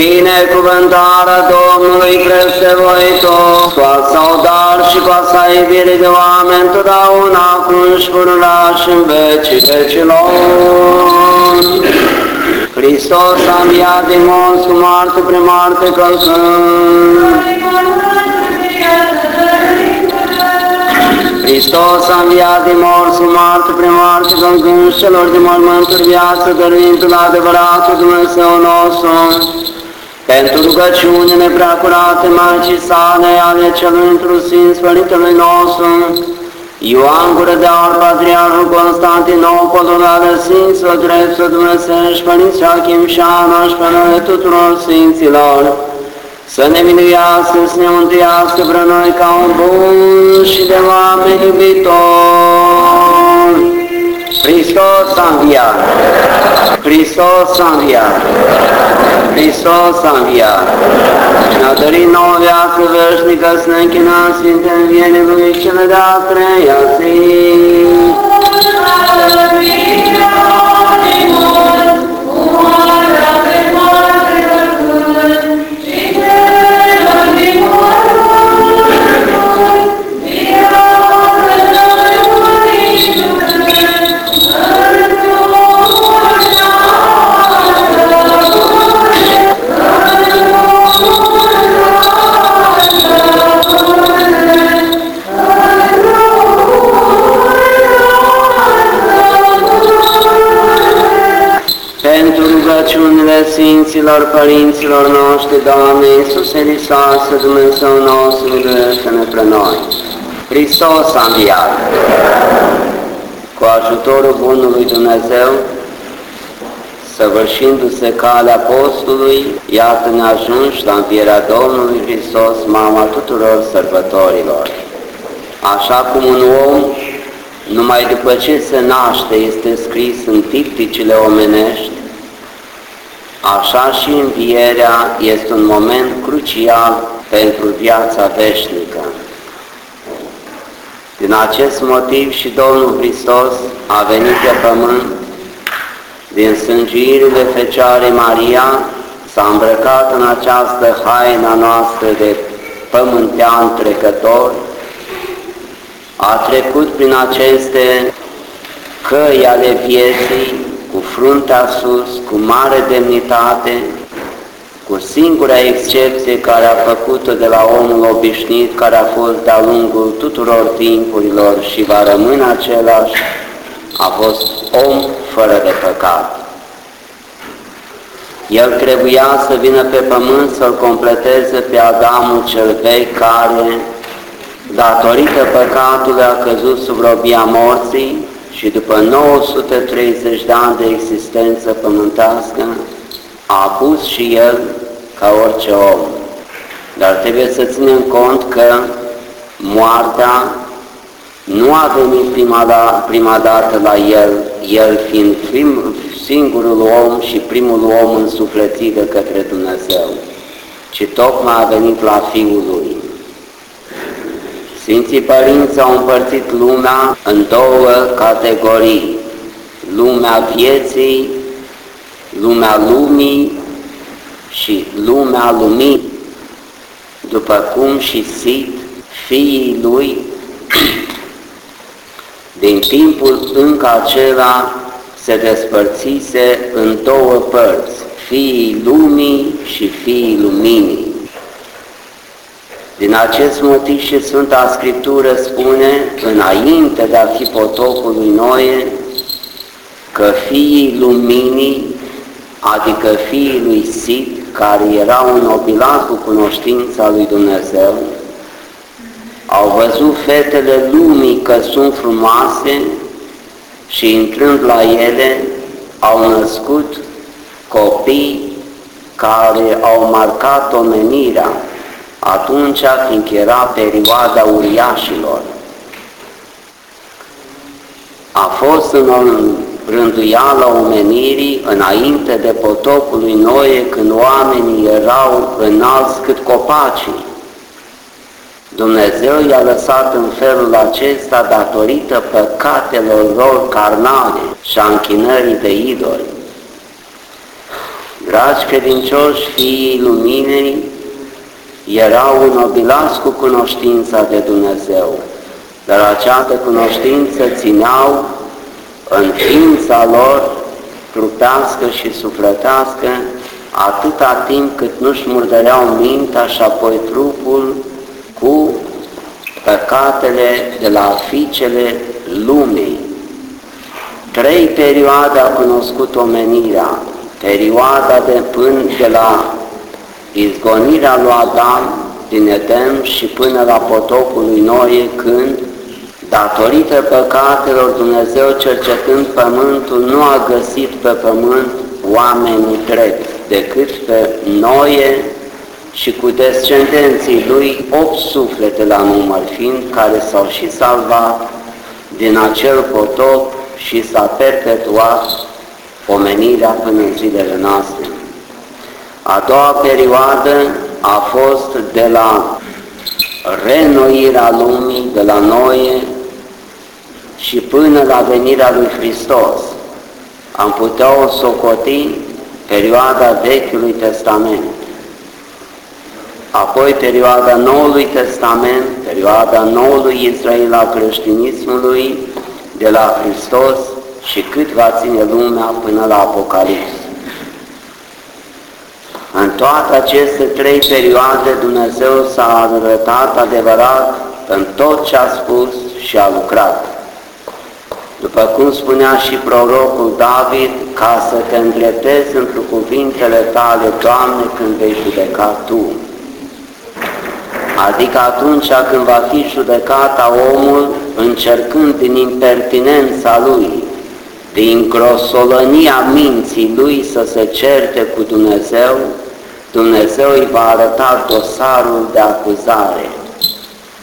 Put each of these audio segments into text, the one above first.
Binecuvântarea Domnului crește voi tot, cu saudar și cu sa iubire de oameni, totdeauna acum și pururea și în vecii vecilor. Hristos a înviat din morți cu moarte premoarte călcând. Hristos a înviat din morți cu moarte premoarte călcând celor de mormânturi viață, dăruind la adevăratul Dumnezeu nostru. Pentru rugăciunile preacurate Maicii sale ale celui într Sfinț Părintelui nostru, Ioan Gură de Aur, Patriarhul Constantinopolul ale Sfinților Dreptul Dumnezeiești, Părinții Achim și Ana și pe noi tuturor Sfinților, să ne miluiască, să ne mântuiască pre noi ca un bun și de oameni iubitori. Hristos a înviat! Hristos a înviat! Hristos a înviat! Și ne-a dărit nouă viață veșnică să ne închinăm Sfinte Înviere Lui cele de-a treia zi. Sfinților Părinților noștri, Doamne Iisuse Hristoase, Dumnezeu nostru, miluiește-ne pre noi. Hristos a înviat. Cu ajutorul Bunului Dumnezeu, săvârșindu-se calea postului, iată ne ajungi la învierea Domnului Hristos, mama tuturor sărbătorilor. Așa cum un om numai după ce se naște este scris în tipticile omenești, așa și învierea este un moment crucial pentru viața veșnică. Din acest motiv și Domnul Hristos a venit pe pământ, din sângirile Fecioarei Maria, s-a îmbrăcat în această haina noastră de pământean trecător, a trecut prin aceste căi ale vieții, cu fruntea sus, cu mare demnitate, cu singura excepție care a făcut-o de la omul obișnuit, care a fost de-a lungul tuturor timpurilor și va rămâne același, a fost om fără de păcat. El trebuia să vină pe pământ să-l completeze pe Adamul cel vechi care datorită păcatului a căzut sub robia morții și după 930 de ani de existență pământească a apus și el ca orice om. Dar trebuie să ținem cont că moartea nu a venit prima, da, prima dată la el, el fiind prim, singurul om și primul om însuflețit de către Dumnezeu, ci tocmai a venit la Fiul Lui. Sfinții Părinți au împărțit lumea în două categorii, lumea vieții, lumea lumii și lumea lumii, după cum și Sid, fiii lui, din timpul încă acela se despărțise în două părți, fiii lumii și fiii luminii. Din acest motiv și Sfânta Scriptură spune, înainte de a fi potopul lui Noe, că fiii luminii, adică fiii lui Sid, care erau înobilați cu cunoștința lui Dumnezeu, au văzut fetele lumii că sunt frumoase și intrând la ele au născut copii care au marcat omenirea atunci fiindcă era perioada uriașilor. A fost în rânduiala omenirii înainte de potopul lui Noe, când oamenii erau înalți cât copacii. Dumnezeu i-a lăsat în felul acesta datorită păcatelor lor carnale și a închinării de idoli. Dragi credincioși, fiii luminei, erau înobilați cu cunoștința de Dumnezeu, dar această cunoștință țineau în ființa lor trupească și sufletească atâta timp cât nu-și murdăreau mintea și apoi trupul cu păcatele de la ficele lumii. Trei perioade a cunoscut omenirea, perioada de până de la izgonirea lui Adam din Edem și până la potopul lui Noe, când, datorită păcatelor, Dumnezeu cercetând pământul, nu a găsit pe pământ oameni drept, decât pe Noe și cu descendenții lui opt suflete la număr fiind, care s-au și salvat din acel potop și s-a perpetuat omenirea până în zilele noastre. A doua perioadă a fost de la renoirea lumii, de la Noe și până la venirea lui Hristos. Am putea o socoti perioada Vechiului Testament. Apoi perioada Noului Testament, perioada Noului Israel al creștinismului, de la Hristos și cât va ține lumea până la Apocalips. În toate aceste trei perioade Dumnezeu s-a arătat adevărat în tot ce a spus și a lucrat. După cum spunea și prorocul David, ca să te îndreptezi într cuvintele tale, Doamne, când vei judeca Tu. Adică atunci când va fi judecata omul, încercând din impertinența lui, din grosolănia minții lui să se certe cu Dumnezeu, Dumnezeu îi va arăta dosarul de acuzare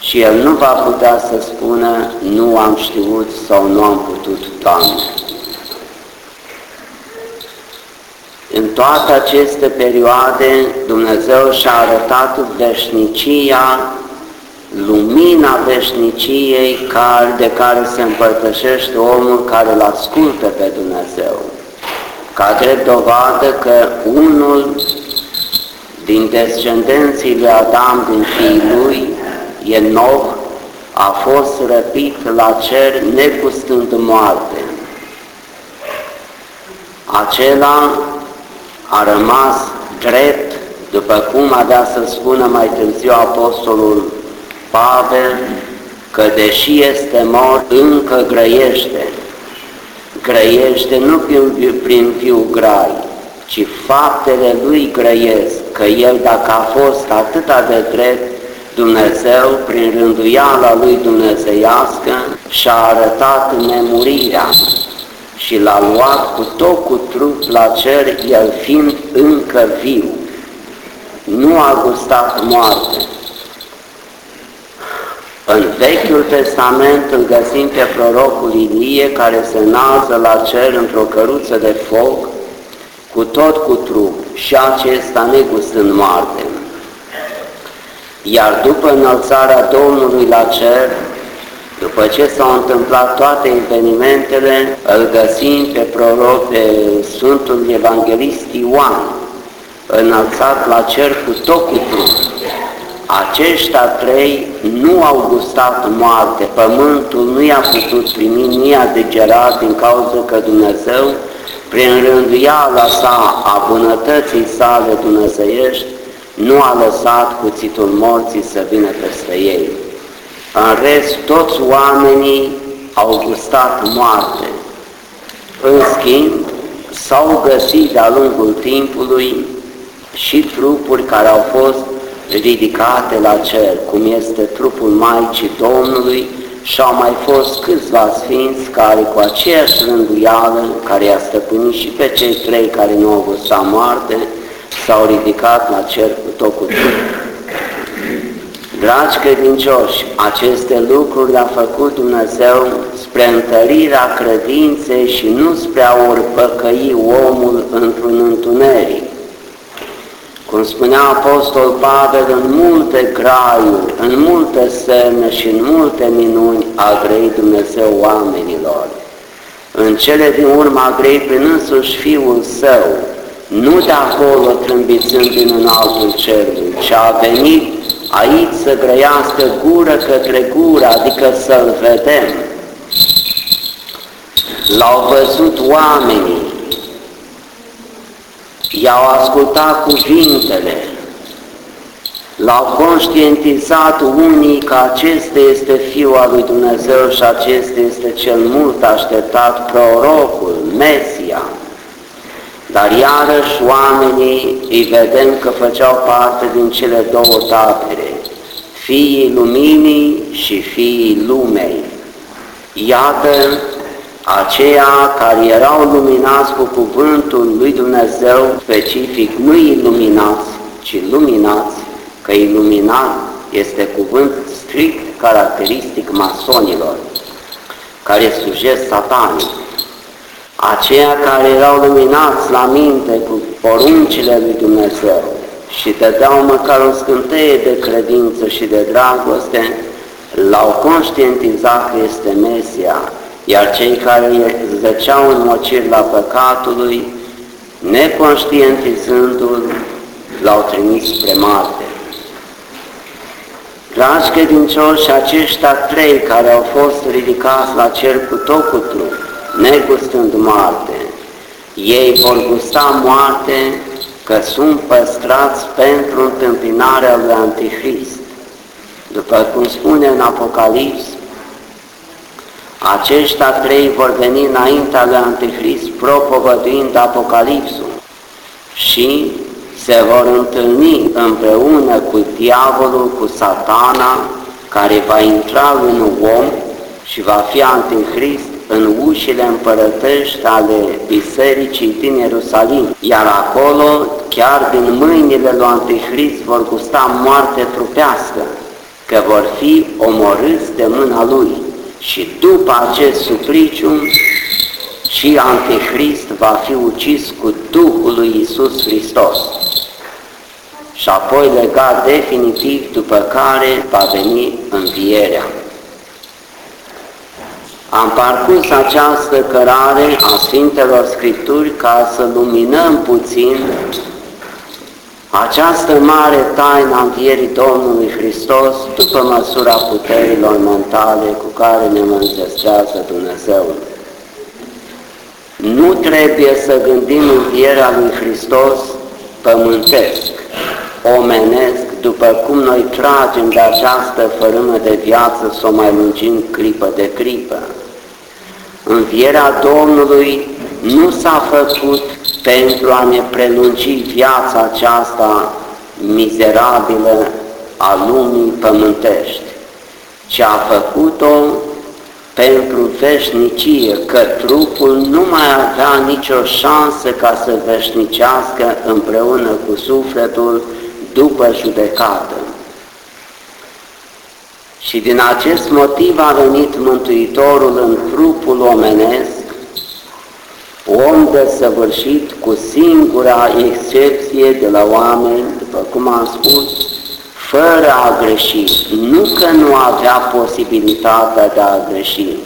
și el nu va putea să spună nu am știut sau nu am putut, Doamne. În toate aceste perioade Dumnezeu și-a arătat veșnicia, lumina veșniciei care, de care se împărtășește omul care îl ascultă pe Dumnezeu. Ca drept dovadă că unul din descendenții lui Adam, din fiii lui, Enoch, a fost răpit la cer negustând moarte. Acela a rămas drept, după cum avea să spună mai târziu Apostolul Pavel, că deși este mort, încă grăiește. Grăiește nu prin viu grai, ci faptele lui grăiesc, că el dacă a fost atâta de drept, Dumnezeu, prin rânduiala lui dumnezeiască, și-a arătat nemurirea și l-a luat cu tot cu trup la cer, el fiind încă viu. Nu a gustat moarte. În Vechiul Testament îl găsim pe prorocul Ilie care se înalță la cer într-o căruță de foc cu tot cu trup și acesta negustând moarte. Iar după înălțarea Domnului la cer, după ce s-au întâmplat toate evenimentele, îl găsim pe proroc, pe Sfântul Evanghelist Ioan, înălțat la cer cu tot cu trup. Aceștia trei nu au gustat moarte, pământul nu i-a putut primi, nu i-a degerat din cauza că Dumnezeu, prin rânduiala sa a bunătății sale dumnezeiești, nu a lăsat cuțitul morții să vină peste ei. În rest, toți oamenii au gustat moarte. În schimb, s-au găsit de-a lungul timpului și trupuri care au fost ridicate la cer, cum este trupul Maicii Domnului, și au mai fost câțiva sfinți care cu aceeași rânduială, care i-a stăpânit și pe cei trei care nu au gustat moarte, s-au ridicat la cer cu tot cu tot. Dragi credincioși, aceste lucruri le-a făcut Dumnezeu spre întărirea credinței și nu spre a urpăcăi omul într-un întuneric. Cum spunea Apostol Pavel, în multe graiuri, în multe semne și în multe minuni a grăit Dumnezeu oamenilor. În cele din urmă a grăit prin însuși Fiul Său, nu de acolo trâmbițând din înaltul cerului, ci a venit aici să grăiască gură către gură, adică să-L vedem. L-au văzut oamenii, i-au ascultat cuvintele, l-au conștientizat unii că acesta este Fiul al lui Dumnezeu și acesta este cel mult așteptat prorocul, Mesia. Dar iarăși oamenii îi vedem că făceau parte din cele două tabere, fiii luminii și fiii lumei. Iată aceia care erau luminați cu cuvântul lui Dumnezeu, specific nu iluminați, ci luminați, că iluminat este cuvânt strict caracteristic masonilor, care slujesc satanic. Aceia care erau luminați la minte cu poruncile lui Dumnezeu și dădeau măcar o scânteie de credință și de dragoste, l-au conștientizat că este Mesia, iar cei care zăceau în mocir la păcatului, neconștientizându-l, l-au trimis spre moarte. Dragi credincioși, aceștia trei care au fost ridicați la cer cu tot cu trup, negustând moarte, ei vor gusta moarte că sunt păstrați pentru întâmpinarea lui Antichrist. După cum spune în Apocalips, aceștia trei vor veni înaintea lui Antichrist propovăduind Apocalipsul și se vor întâlni împreună cu diavolul, cu satana, care va intra în om și va fi Antichrist în ușile împărătești ale bisericii din Ierusalim, iar acolo, chiar din mâinile lui Antichrist, vor gusta moarte trupească, că vor fi omorâți de mâna lui. Și după acest supliciu, și Antichrist va fi ucis cu Duhul lui Isus Hristos și apoi legat definitiv după care va veni învierea. Am parcurs această cărare a Sfintelor Scripturi ca să luminăm puțin această mare taină a învierii Domnului Hristos după măsura puterilor mentale cu care ne manifestează Dumnezeu. Nu trebuie să gândim învierea lui Hristos pământesc, omenesc, după cum noi tragem de această fărâmă de viață să o mai lungim clipă de clipă. Învierea Domnului nu s-a făcut pentru a ne prelungi viața aceasta mizerabilă a lumii pământești, ci a făcut-o pentru veșnicie, că trupul nu mai avea nicio șansă ca să veșnicească împreună cu sufletul după judecată. Și din acest motiv a venit Mântuitorul în trupul omenesc, om desăvârșit cu singura excepție de la oameni, după cum am spus, fără a greși, nu că nu avea posibilitatea de a greși,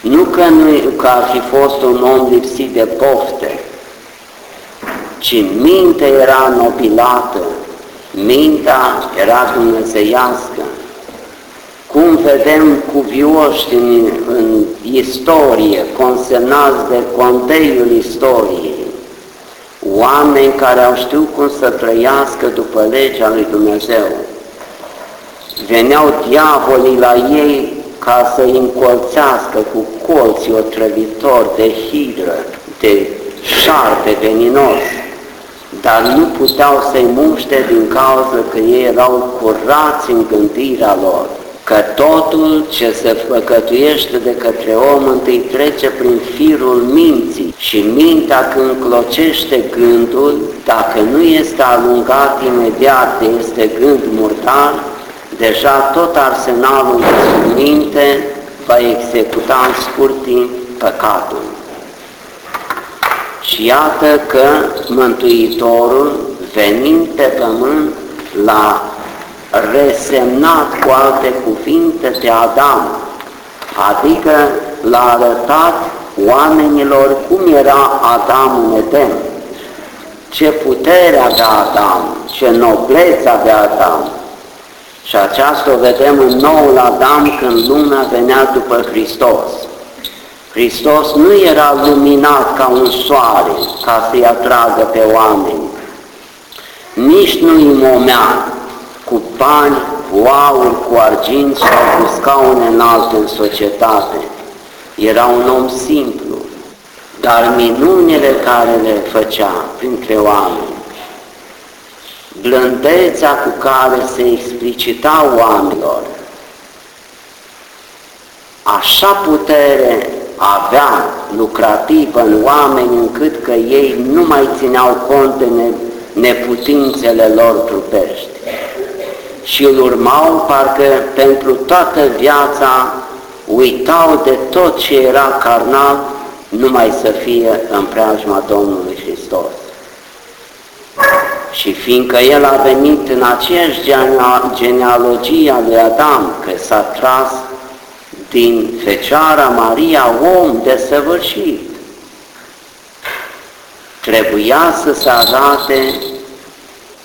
nu că, nu, că ar fi fost un om lipsit de pofte, ci mintea era nobilată, mintea era dumnezeiască, cum vedem cuvioși în, în istorie, consemnați de conteiul istoriei, oameni care au știut cum să trăiască după legea lui Dumnezeu. Veneau diavolii la ei ca să îi încolțească cu colții otrăvitori de hidră, de șarpe veninos, dar nu puteau să-i muște din cauza că ei erau curați în gândirea lor că totul ce se făcătuiește de către om întâi trece prin firul minții și mintea când clocește gândul, dacă nu este alungat imediat de este gând murdar, deja tot arsenalul de minte va executa în scurt timp păcatul. Și iată că Mântuitorul venind pe pământ, l-a resemnat cu alte cuvinte pe Adam, adică l-a arătat oamenilor cum era Adam în Eden, ce putere avea Adam, ce noblețe avea Adam. Și aceasta o vedem în noul Adam când lumea venea după Hristos. Hristos nu era luminat ca un soare ca să-i atragă pe oameni, nici nu îi momea cu bani, cu aur, cu argint sau cu scaune înalte în societate. Era un om simplu, dar minunile care le făcea printre oameni, blândețea cu care se explicita oamenilor, așa putere avea lucrativă în oameni încât că ei nu mai țineau cont de neputințele lor trupești și îl urmau parcă pentru toată viața uitau de tot ce era carnal numai să fie în preajma Domnului Hristos. Și fiindcă el a venit în aceeași genealogie a lui Adam, că s-a tras din Fecioara Maria om desăvârșit, trebuia să se arate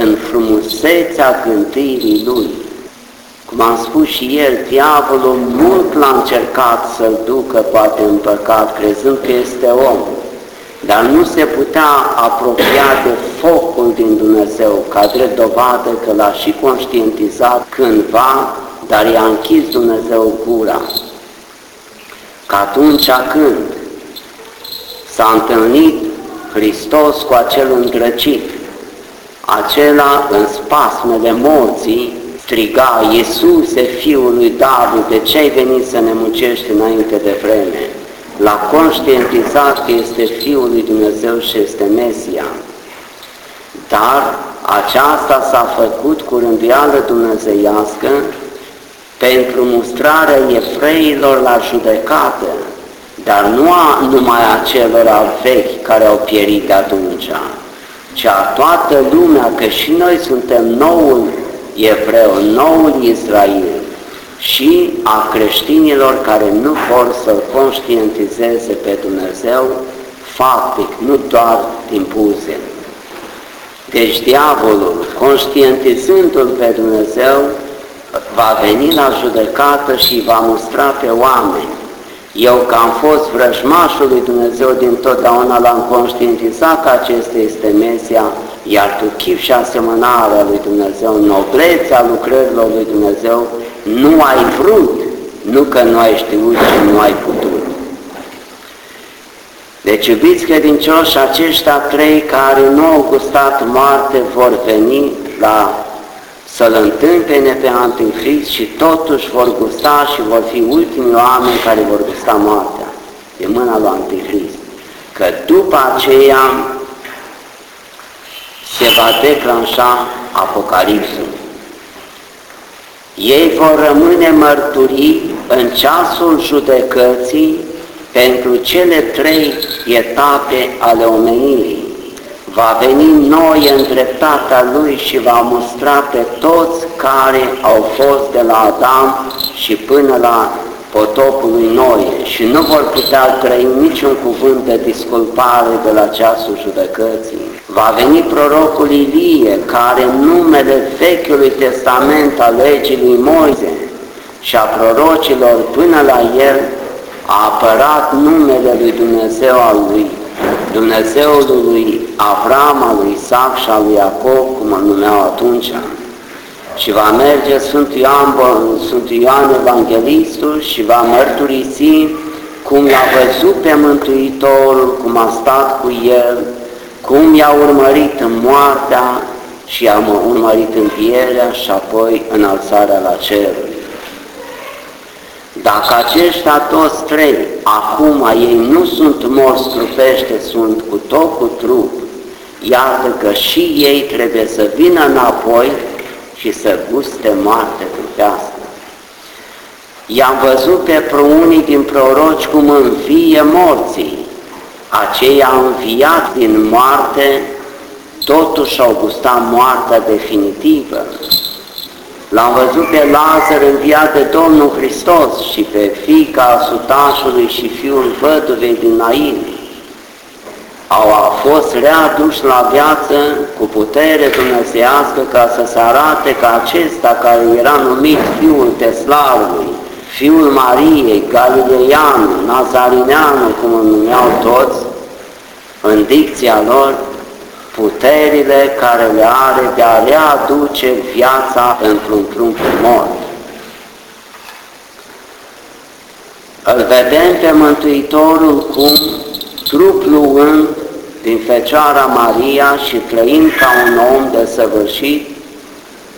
în frumusețea gândirii lui. Cum am spus și el, diavolul mult l-a încercat să-l ducă poate în păcat, crezând că este om, dar nu se putea apropia de focul din Dumnezeu, ca drept dovadă că l-a și conștientizat cândva, dar i-a închis Dumnezeu gura. Că atunci când s-a întâlnit Hristos cu acel îndrăcit, acela în spasmele morții striga, Iisuse, Fiul lui David, de ce ai venit să ne mucești înainte de vreme? L-a conștientizat că este Fiul lui Dumnezeu și este Mesia. Dar aceasta s-a făcut cu rânduială dumnezeiască pentru mustrarea efreilor la judecată, dar nu a numai acelor vechi care au pierit de atunci, ci a toată lumea, că și noi suntem noul evreu, noul Israel și a creștinilor care nu vor să-L conștientizeze pe Dumnezeu faptic, nu doar din buze. Deci diavolul, conștientizându-L pe Dumnezeu, va veni la judecată și va mustra pe oameni eu, că am fost vrăjmașul lui Dumnezeu din totdeauna, l-am conștientizat că acesta este Mesia, iar tu chip și asemănarea lui Dumnezeu, noblețea lucrărilor lui Dumnezeu, nu ai vrut, nu că nu ai știut și nu ai putut. Deci, iubiți credincioși, aceștia trei care nu au gustat moarte vor veni la să-L întâmpene pe Antichrist și totuși vor gusta și vor fi ultimii oameni care vor gusta moartea de mâna lui Antichrist. Că după aceea se va declanșa Apocalipsul. Ei vor rămâne mărturii în ceasul judecății pentru cele trei etape ale omenirii va veni noi în dreptatea Lui și va mustra pe toți care au fost de la Adam și până la potopul lui Noe și nu vor putea trăi niciun cuvânt de disculpare de la ceasul judecății. Va veni prorocul Ilie, care în numele Vechiului Testament al legii lui Moise și a prorocilor până la el a apărat numele lui Dumnezeu al lui Dumnezeul lui Avram, al lui Isaac și al lui Iacob, cum îl numeau atunci, și va merge Sfântul Ioan, Sfântul Ioan Evanghelistul și va mărturisi cum l-a văzut pe Mântuitorul, cum a stat cu el, cum i-a urmărit în moartea și i-a urmărit în pierea și apoi în alțarea la ceruri. Dacă aceștia toți trei, acum ei nu sunt morți trupește, sunt cu tot cu trup, iată că și ei trebuie să vină înapoi și să guste moarte trupească. I-am văzut pe unii din proroci cum învie morții, aceia înviat din moarte totuși au gustat moartea definitivă. L-am văzut pe Lazar înviat de Domnul Hristos și pe fica sutașului și fiul văduvei din Nain. Au fost readuși la viață cu putere dumnezeiască ca să se arate că acesta care era numit Fiul Teslarului, Fiul Mariei, Galileianu, Nazarineanu, cum îl numeau toți, în dicția lor, puterile care le are de a readuce viața într-un trump mort. Îl vedem pe Mântuitorul cum, trup luând din Fecioara Maria și trăind ca un om desăvârșit,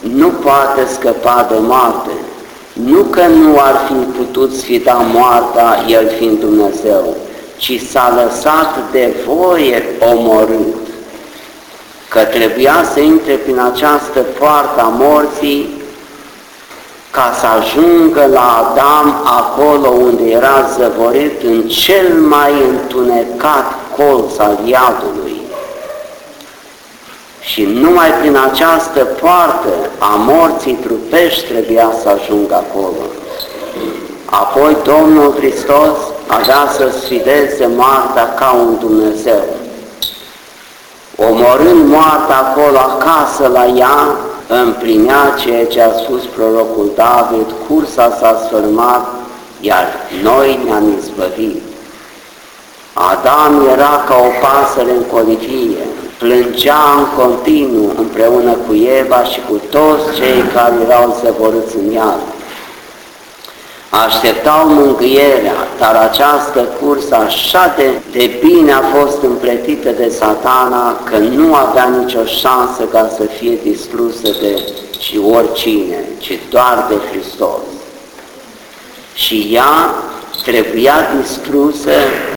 nu poate scăpa de moarte. Nu că nu ar fi putut sfida moartea, El fiind Dumnezeu, ci s-a lăsat de voie omorât că trebuia să intre prin această poartă a morții ca să ajungă la Adam acolo unde era zăvorit în cel mai întunecat colț al iadului. Și numai prin această poartă a morții trupești trebuia să ajungă acolo. Apoi Domnul Hristos avea să sfideze moartea ca un Dumnezeu omorând moartea acolo acasă la ea, împlinea ceea ce a spus prorocul David, cursa s-a sfârmat, iar noi ne-am izbăvit. Adam era ca o pasăre în colivie, plângea în continuu împreună cu Eva și cu toți cei care erau zăvorâți în iad așteptau mângâierea, dar această cursă așa de, de bine a fost împletită de satana că nu avea nicio șansă ca să fie distrusă de și oricine, ci doar de Hristos. Și ea trebuia distrusă